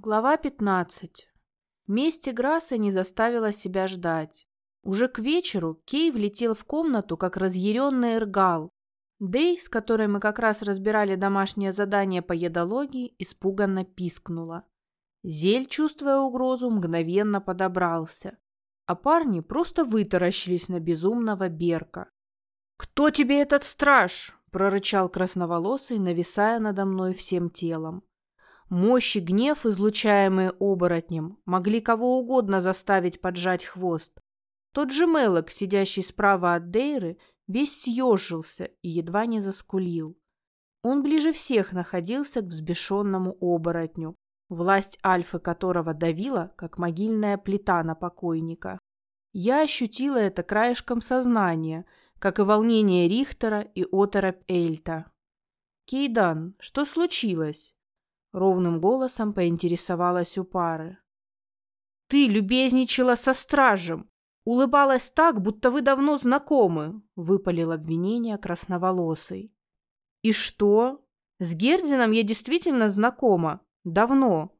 Глава 15. Месть Грасса не заставила себя ждать. Уже к вечеру Кей влетел в комнату, как разъяренный эргал. Дэй, с которой мы как раз разбирали домашнее задание по едологии, испуганно пискнула. Зель, чувствуя угрозу, мгновенно подобрался. А парни просто вытаращились на безумного Берка. «Кто тебе этот страж?» – прорычал красноволосый, нависая надо мной всем телом. Мощь и гнев, излучаемые оборотнем, могли кого угодно заставить поджать хвост. Тот же Мелок, сидящий справа от Дейры, весь съежился и едва не заскулил. Он ближе всех находился к взбешенному оборотню, власть альфы которого давила, как могильная плита на покойника. Я ощутила это краешком сознания, как и волнение Рихтера и оторопь Эльта. «Кейдан, что случилось?» Ровным голосом поинтересовалась у пары. «Ты любезничала со стражем! Улыбалась так, будто вы давно знакомы!» — выпалил обвинение красноволосый. «И что? С Гердином я действительно знакома. Давно.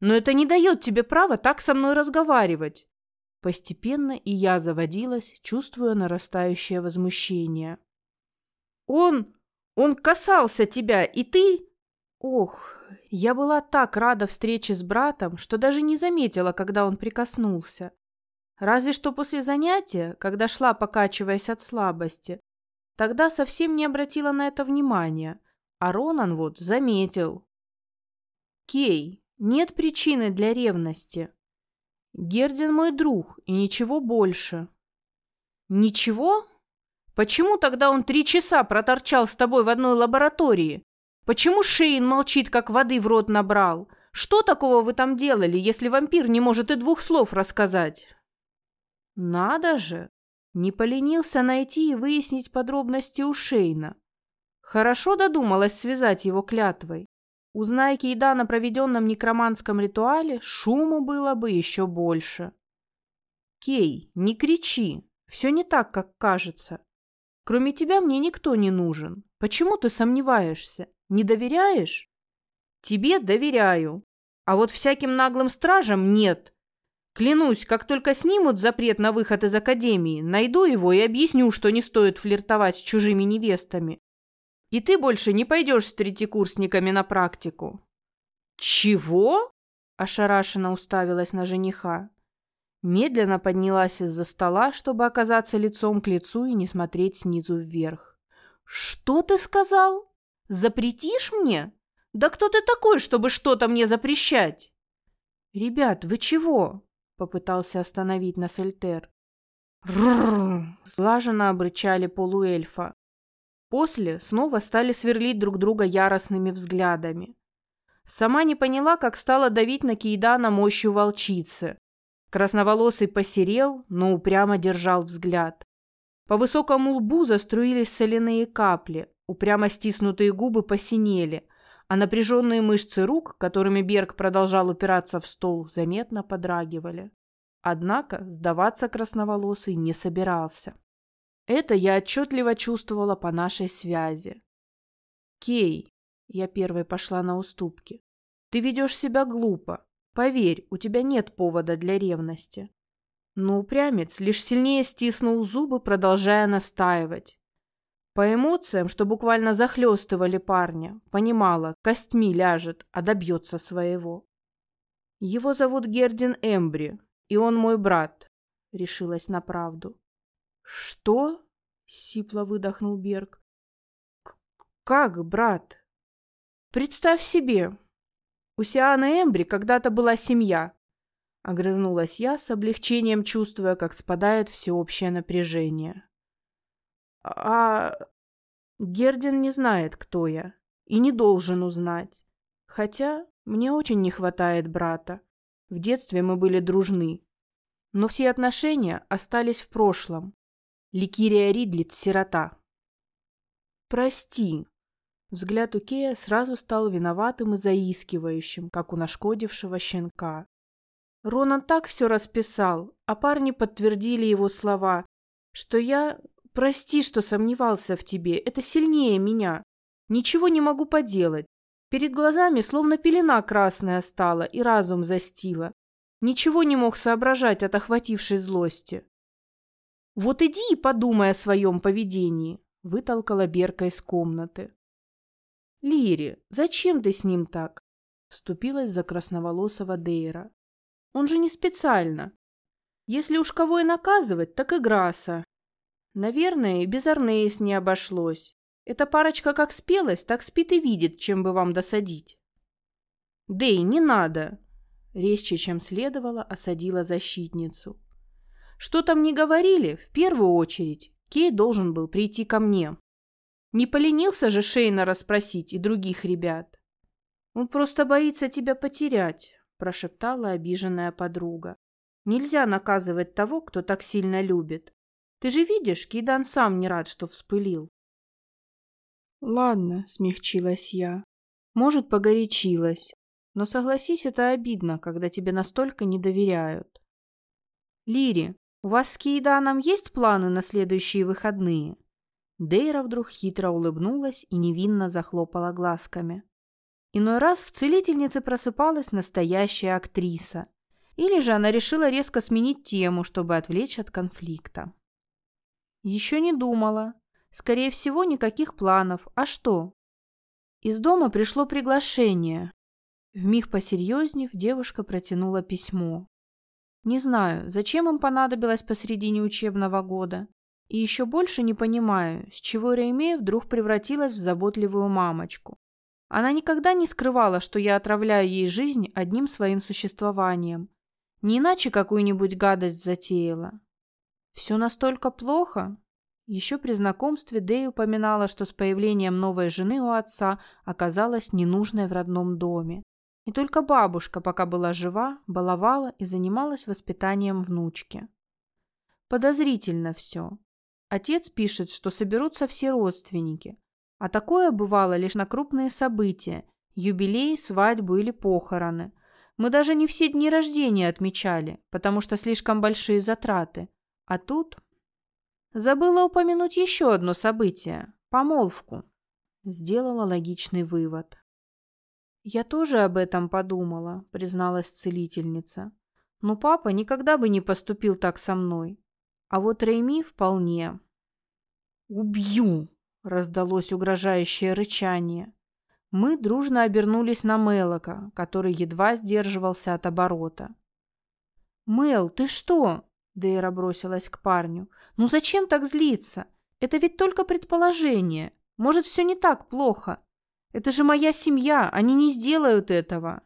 Но это не дает тебе права так со мной разговаривать!» Постепенно и я заводилась, чувствуя нарастающее возмущение. «Он... он касался тебя, и ты...» «Ох, я была так рада встрече с братом, что даже не заметила, когда он прикоснулся. Разве что после занятия, когда шла, покачиваясь от слабости, тогда совсем не обратила на это внимания, а Ронан вот заметил. «Кей, нет причины для ревности. Гердин мой друг, и ничего больше». «Ничего? Почему тогда он три часа проторчал с тобой в одной лаборатории, Почему Шейн молчит, как воды в рот набрал? Что такого вы там делали, если вампир не может и двух слов рассказать? Надо же! Не поленился найти и выяснить подробности у Шейна. Хорошо додумалась связать его клятвой. Узнай Кейда на проведенном некроманском ритуале, шуму было бы еще больше. Кей, не кричи. Все не так, как кажется. Кроме тебя мне никто не нужен. Почему ты сомневаешься? Не доверяешь? Тебе доверяю. А вот всяким наглым стражам нет. Клянусь, как только снимут запрет на выход из академии, найду его и объясню, что не стоит флиртовать с чужими невестами. И ты больше не пойдешь с третьекурсниками на практику. Чего? Ошарашенно уставилась на жениха. Медленно поднялась из-за стола, чтобы оказаться лицом к лицу и не смотреть снизу вверх. «Что ты сказал?» Запретишь мне? Да кто ты такой, чтобы что-то мне запрещать? Ребят, вы чего? Попытался остановить нас Эльтер. Слаженно обрычали полуэльфа. После снова стали сверлить друг друга яростными взглядами. Сама не поняла, как стала давить на Кейдана мощью волчицы. Красноволосый посерел, но упрямо держал взгляд. По высокому лбу заструились соляные капли, Упрямо стиснутые губы посинели, а напряженные мышцы рук, которыми Берг продолжал упираться в стол, заметно подрагивали. Однако сдаваться красноволосый не собирался. Это я отчетливо чувствовала по нашей связи. «Кей», — я первой пошла на уступки, — «ты ведешь себя глупо. Поверь, у тебя нет повода для ревности». Но упрямец лишь сильнее стиснул зубы, продолжая настаивать. По эмоциям, что буквально захлестывали парня, понимала, костьми ляжет, а добьется своего. «Его зовут Гердин Эмбри, и он мой брат», — решилась на правду. «Что?» — сипло выдохнул Берг. «Как, брат?» «Представь себе, у Сианы Эмбри когда-то была семья», — огрызнулась я с облегчением, чувствуя, как спадает всеобщее напряжение. А Гердин не знает, кто я, и не должен узнать. Хотя мне очень не хватает брата. В детстве мы были дружны. Но все отношения остались в прошлом. Ликирия Ридлиц – сирота. «Прости». Взгляд у Кея сразу стал виноватым и заискивающим, как у нашкодившего щенка. Ронан так все расписал, а парни подтвердили его слова, что я Прости, что сомневался в тебе. Это сильнее меня. Ничего не могу поделать. Перед глазами словно пелена красная стала и разум застила. Ничего не мог соображать от охватившей злости. «Вот иди и подумай о своем поведении», — вытолкала Берка из комнаты. «Лири, зачем ты с ним так?» — вступилась за красноволосого Дейра. «Он же не специально. Если уж кого и наказывать, так и Граса. Наверное, без Арнеис не обошлось. Эта парочка как спелась, так спит и видит, чем бы вам досадить». «Дей, не надо!» — резче, чем следовало, осадила защитницу. «Что там не говорили, в первую очередь Кей должен был прийти ко мне. Не поленился же Шейна расспросить и других ребят. Он просто боится тебя потерять, прошептала обиженная подруга. Нельзя наказывать того, кто так сильно любит. Ты же видишь, Кидан сам не рад, что вспылил. Ладно, смягчилась я. Может, погорячилась. Но согласись, это обидно, когда тебе настолько не доверяют. Лири, у вас с Кейданом есть планы на следующие выходные? Дейра вдруг хитро улыбнулась и невинно захлопала глазками. Иной раз в целительнице просыпалась настоящая актриса. Или же она решила резко сменить тему, чтобы отвлечь от конфликта. Еще не думала. Скорее всего, никаких планов. А что? Из дома пришло приглашение. Вмиг посерьезнев, девушка протянула письмо. Не знаю, зачем им понадобилось посредине учебного года. И еще больше не понимаю, с чего Рейме вдруг превратилась в заботливую мамочку. Она никогда не скрывала, что я отравляю ей жизнь одним своим существованием. Не иначе какую-нибудь гадость затеяла. Все настолько плохо? Еще при знакомстве Дэй упоминала, что с появлением новой жены у отца оказалась ненужной в родном доме. И только бабушка, пока была жива, баловала и занималась воспитанием внучки. Подозрительно все. Отец пишет, что соберутся все родственники. А такое бывало лишь на крупные события – юбилей, свадьбу или похороны. Мы даже не все дни рождения отмечали, потому что слишком большие затраты. А тут... Забыла упомянуть еще одно событие – помолвку. Сделала логичный вывод. «Я тоже об этом подумала», – призналась целительница. «Но папа никогда бы не поступил так со мной. А вот Рейми вполне. «Убью!» – раздалось угрожающее рычание. Мы дружно обернулись на Мелока, который едва сдерживался от оборота. «Мел, ты что?» – Дейра бросилась к парню. «Ну зачем так злиться? Это ведь только предположение. Может, все не так плохо. Это же моя семья, они не сделают этого».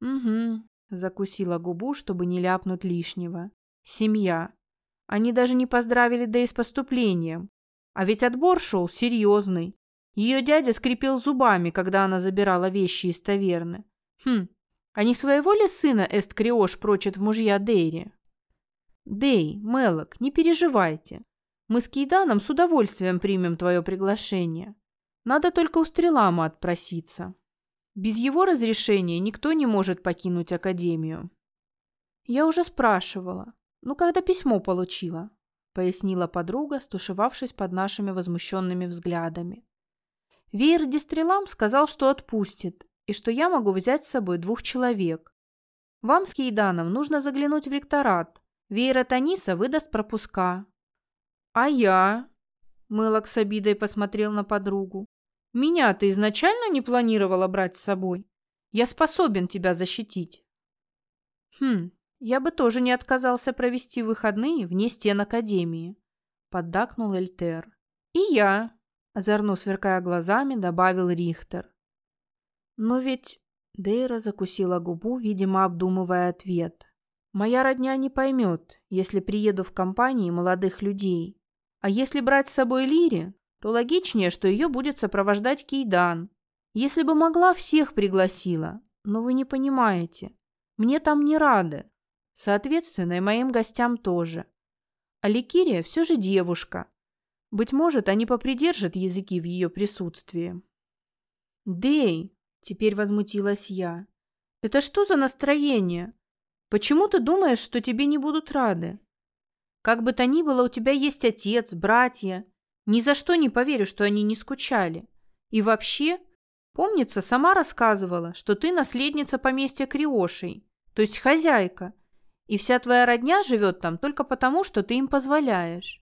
«Угу», – закусила губу, чтобы не ляпнуть лишнего. «Семья. Они даже не поздравили Дэй с поступлением. А ведь отбор шел серьезный. Ее дядя скрипел зубами, когда она забирала вещи из таверны. Хм, а не своего ли сына Эст Криош прочит в мужья Дейри? Дей, Мелок, не переживайте. Мы с Кейданом с удовольствием примем твое приглашение. Надо только у Стрелама отпроситься. Без его разрешения никто не может покинуть Академию. Я уже спрашивала. «Ну, когда письмо получила», — пояснила подруга, стушевавшись под нашими возмущенными взглядами. Веер Дистрелам сказал, что отпустит, и что я могу взять с собой двух человек. Вам с Кейданом нужно заглянуть в ректорат. Веера Таниса выдаст пропуска. А я? Мэлок с обидой посмотрел на подругу. Меня ты изначально не планировала брать с собой? Я способен тебя защитить. Хм, я бы тоже не отказался провести выходные вне стен Академии, поддакнул Эльтер. И я, озорно сверкая глазами, добавил Рихтер. Но ведь Дейра закусила губу, видимо, обдумывая ответ. Моя родня не поймет, если приеду в компании молодых людей. А если брать с собой Лири, то логичнее, что ее будет сопровождать Кейдан. Если бы могла, всех пригласила. Но вы не понимаете. Мне там не рады. Соответственно, и моим гостям тоже. А Ликирия все же девушка. Быть может, они попридержат языки в ее присутствии. «Дэй!» – теперь возмутилась я. «Это что за настроение? Почему ты думаешь, что тебе не будут рады? Как бы то ни было, у тебя есть отец, братья. Ни за что не поверю, что они не скучали. И вообще, Помнится, сама рассказывала, что ты наследница поместья Криошей, то есть хозяйка, и вся твоя родня живет там только потому, что ты им позволяешь.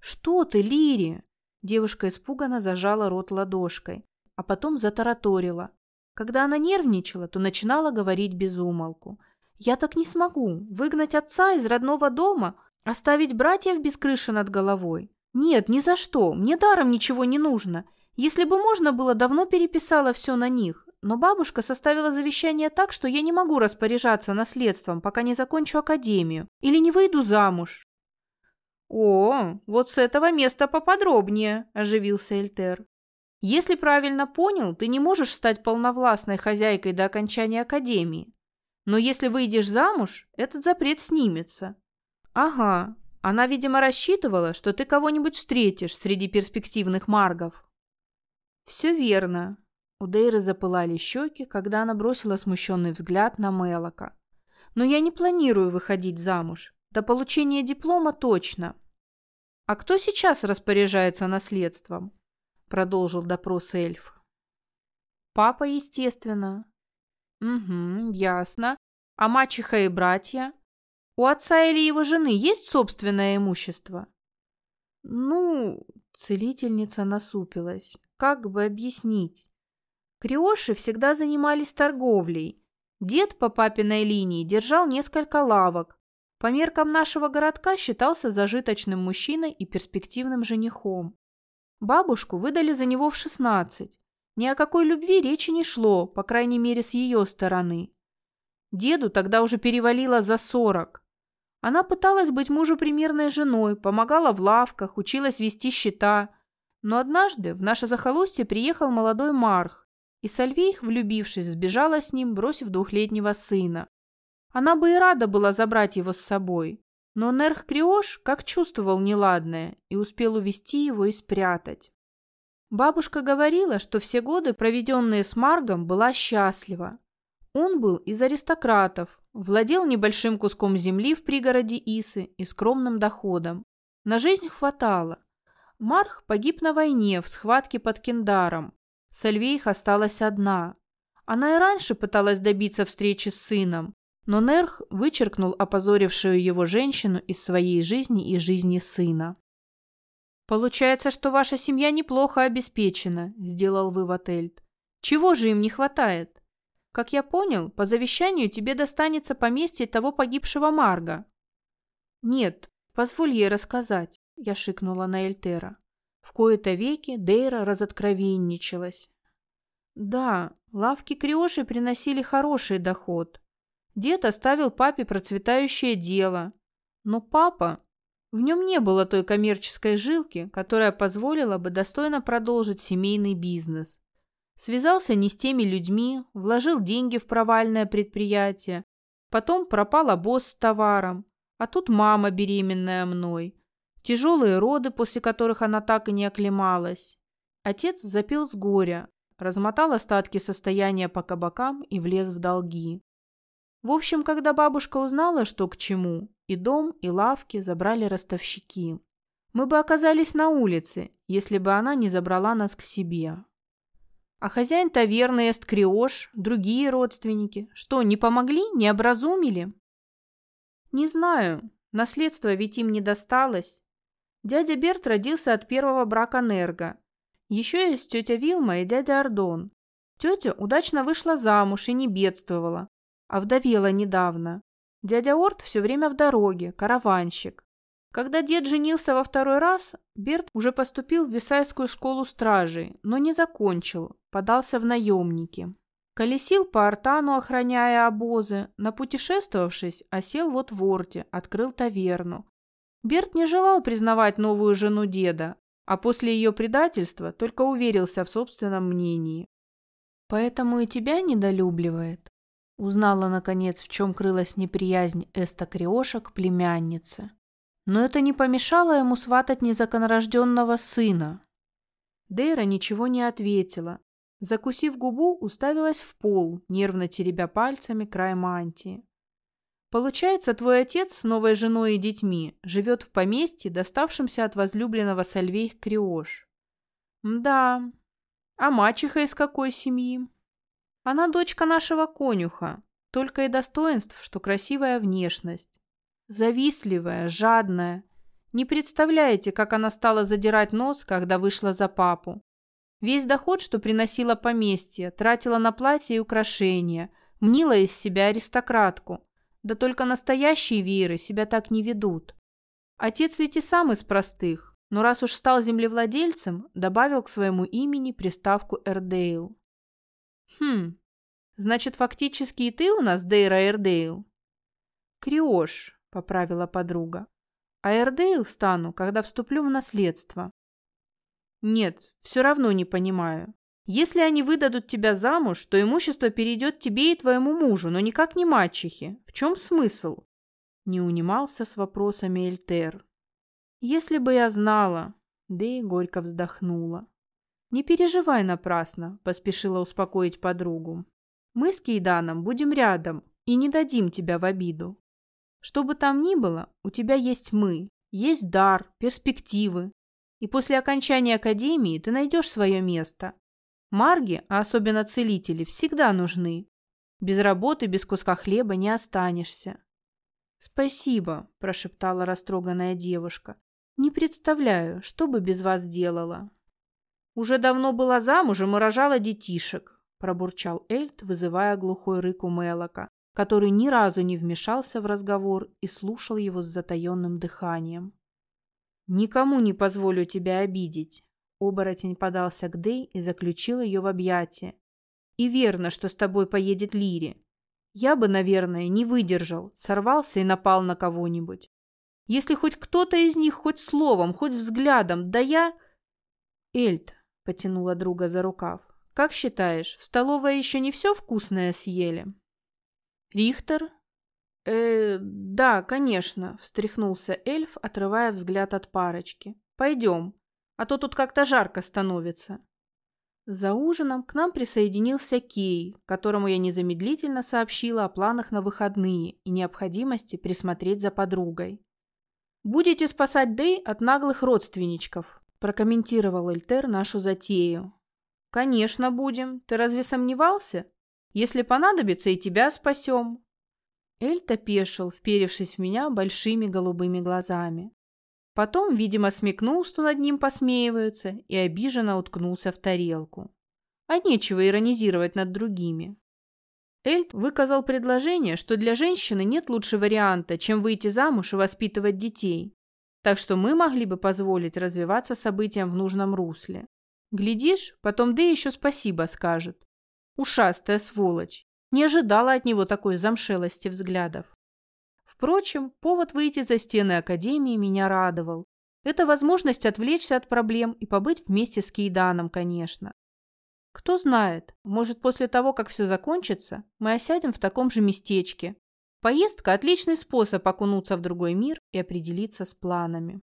Что ты, Лири? Девушка испуганно зажала рот ладошкой, а потом затараторила. Когда она нервничала, то начинала говорить без умолку. «Я так не смогу. Выгнать отца из родного дома? Оставить братьев без крыши над головой? Нет, ни за что. Мне даром ничего не нужно. Если бы можно было, давно переписала все на них. Но бабушка составила завещание так, что я не могу распоряжаться наследством, пока не закончу академию или не выйду замуж. «О, вот с этого места поподробнее», – оживился Эльтер. «Если правильно понял, ты не можешь стать полновластной хозяйкой до окончания академии. Но если выйдешь замуж, этот запрет снимется». «Ага, она, видимо, рассчитывала, что ты кого-нибудь встретишь среди перспективных маргов». «Все верно». У Дейры запылали щеки, когда она бросила смущенный взгляд на Мелока. «Но я не планирую выходить замуж. До получения диплома точно». «А кто сейчас распоряжается наследством?» Продолжил допрос эльф. «Папа, естественно». «Угу, ясно. А мачеха и братья? У отца или его жены есть собственное имущество?» «Ну...» — целительница насупилась. «Как бы объяснить?» Криоши всегда занимались торговлей. Дед по папиной линии держал несколько лавок, по меркам нашего городка считался зажиточным мужчиной и перспективным женихом. Бабушку выдали за него в 16. Ни о какой любви речи не шло, по крайней мере, с ее стороны. Деду тогда уже перевалило за 40. Она пыталась быть мужу примерной женой, помогала в лавках, училась вести счета. Но однажды в наше захолустье приехал молодой Марх, и Сальвейх, влюбившись, сбежала с ним, бросив двухлетнего сына. Она бы и рада была забрать его с собой, но Нерх Криош как чувствовал неладное и успел увести его и спрятать. Бабушка говорила, что все годы, проведенные с Маргом, была счастлива. Он был из аристократов, владел небольшим куском земли в пригороде Исы и скромным доходом. На жизнь хватало. Марх погиб на войне в схватке под Кендаром. Сальвейх осталась одна. Она и раньше пыталась добиться встречи с сыном, но Нерх вычеркнул опозорившую его женщину из своей жизни и жизни сына. «Получается, что ваша семья неплохо обеспечена», – сделал вывод Эльд. «Чего же им не хватает? Как я понял, по завещанию тебе достанется поместье того погибшего Марга». «Нет, позволь ей рассказать», – я шикнула на Эльтера. В кои-то веки Дейра разоткровенничалась. «Да, лавки Криоши приносили хороший доход, Дед оставил папе процветающее дело. Но папа... В нем не было той коммерческой жилки, которая позволила бы достойно продолжить семейный бизнес. Связался не с теми людьми, вложил деньги в провальное предприятие. Потом пропал босс с товаром. А тут мама беременная мной. Тяжелые роды, после которых она так и не оклемалась. Отец запил с горя, размотал остатки состояния по кабакам и влез в долги. В общем, когда бабушка узнала, что к чему, и дом, и лавки забрали ростовщики. Мы бы оказались на улице, если бы она не забрала нас к себе. А хозяин таверны Эсткриош, другие родственники, что, не помогли, не образумили? Не знаю, наследство ведь им не досталось. Дядя Берт родился от первого брака Нерга. Еще есть тетя Вилма и дядя Ардон. Тетя удачно вышла замуж и не бедствовала, Овдовела недавно. Дядя Орт все время в дороге, караванщик. Когда дед женился во второй раз, Берт уже поступил в Висайскую школу стражей, но не закончил, подался в наемники. Колесил по Артану, охраняя обозы, напутешествовавшись, осел вот в Орте, открыл таверну. Берт не желал признавать новую жену деда, а после ее предательства только уверился в собственном мнении. «Поэтому и тебя недолюбливает?» Узнала, наконец, в чем крылась неприязнь Эста Криоша к племяннице. Но это не помешало ему сватать незаконорожденного сына. Дейра ничего не ответила. Закусив губу, уставилась в пол, нервно теребя пальцами край мантии. Получается, твой отец с новой женой и детьми живет в поместье, доставшемся от возлюбленного Сальвейх Криош. Да, А мачеха из какой семьи? Она дочка нашего конюха, только и достоинств, что красивая внешность. Завистливая, жадная. Не представляете, как она стала задирать нос, когда вышла за папу. Весь доход, что приносила поместье, тратила на платье и украшения, мнила из себя аристократку. Да только настоящие вееры себя так не ведут. Отец ведь и сам из простых, но раз уж стал землевладельцем, добавил к своему имени приставку Эрдейл. Хм, значит, фактически и ты у нас Дейра Эрдейл? Криош, поправила подруга. А Эрдейл стану, когда вступлю в наследство. Нет, все равно не понимаю. Если они выдадут тебя замуж, то имущество перейдет тебе и твоему мужу, но никак не мачехе. В чем смысл? Не унимался с вопросами Эльтер. Если бы я знала... Дэй горько вздохнула. «Не переживай напрасно», – поспешила успокоить подругу. «Мы с Кейданом будем рядом и не дадим тебя в обиду. Что бы там ни было, у тебя есть мы, есть дар, перспективы. И после окончания академии ты найдешь свое место. Марги, а особенно целители, всегда нужны. Без работы, без куска хлеба не останешься. «Спасибо», – прошептала растроганная девушка. «Не представляю, что бы без вас делала». «Уже давно была замужем и рожала детишек», – пробурчал Эльт, вызывая глухой рык у Мелока, который ни разу не вмешался в разговор и слушал его с затаенным дыханием. «Никому не позволю тебя обидеть», – оборотень подался к Дэй и заключил ее в объятия. «И верно, что с тобой поедет Лири. Я бы, наверное, не выдержал, сорвался и напал на кого-нибудь. Если хоть кто-то из них хоть словом, хоть взглядом, да я... Эльт, потянула друга за рукав. Как считаешь, в столовой еще не все вкусное съели? Рихтер? Э, да, конечно, встряхнулся эльф, отрывая взгляд от парочки. Пойдем, а то тут как-то жарко становится. За ужином к нам присоединился Кей, которому я незамедлительно сообщила о планах на выходные и необходимости присмотреть за подругой. «Будете спасать Дэй от наглых родственничков», – прокомментировал Эльтер нашу затею. «Конечно будем. Ты разве сомневался? Если понадобится, и тебя спасем». Эльт опешил, вперевшись в меня большими голубыми глазами. Потом, видимо, смекнул, что над ним посмеиваются, и обиженно уткнулся в тарелку. А нечего иронизировать над другими. Эльт выказал предложение, что для женщины нет лучше варианта, чем выйти замуж и воспитывать детей. Так что мы могли бы позволить развиваться событиям в нужном русле. Глядишь, потом Дэй еще спасибо скажет. Ушастая сволочь. Не ожидала от него такой замшелости взглядов. Впрочем, повод выйти за стены Академии меня радовал. Это возможность отвлечься от проблем и побыть вместе с Кейданом, конечно. Кто знает, может, после того, как все закончится, мы осядем в таком же местечке. Поездка – отличный способ окунуться в другой мир и определиться с планами.